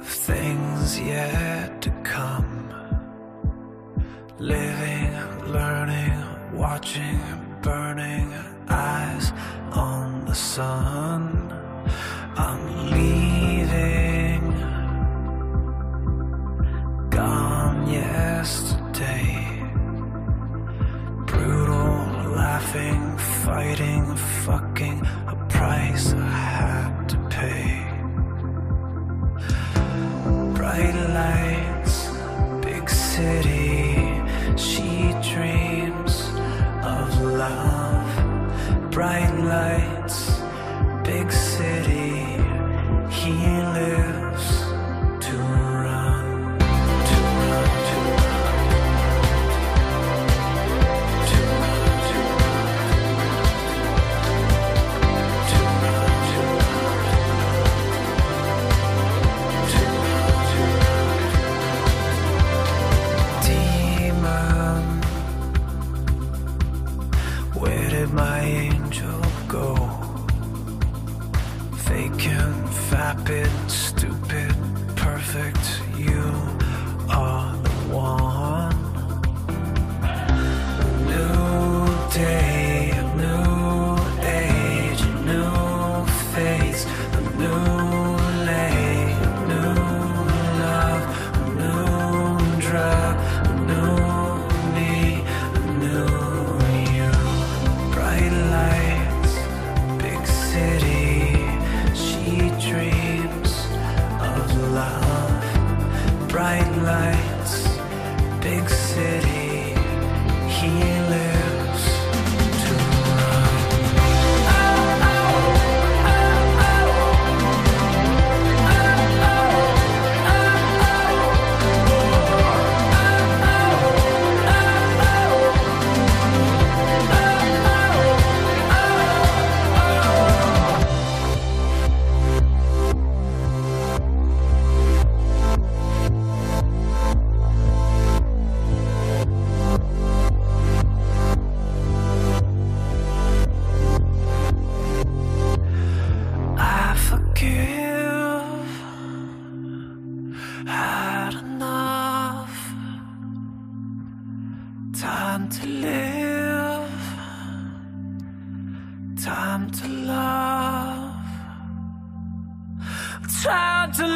of things yet to come. Living, learning, watching, burning, eyes on the sun. I'm leaving. Gone yesterday. Brutal, laughing, fighting, fucking a price. Vacant, vapid, stupid, perfect. You are the one. big city. Time to live, time to love, time to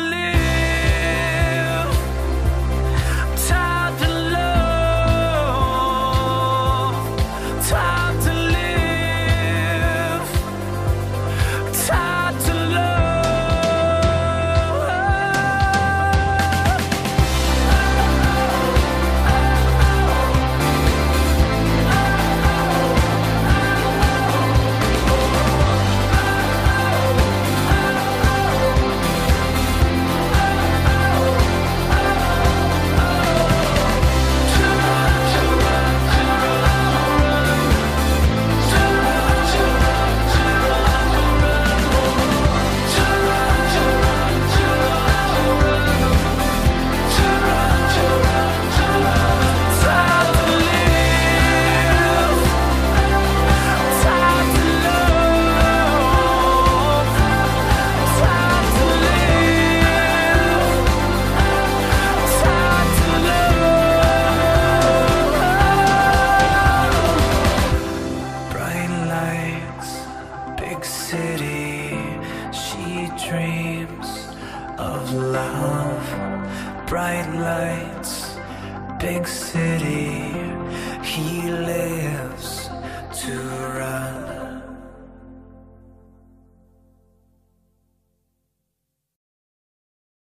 dreams of love, bright lights, big city, he lives.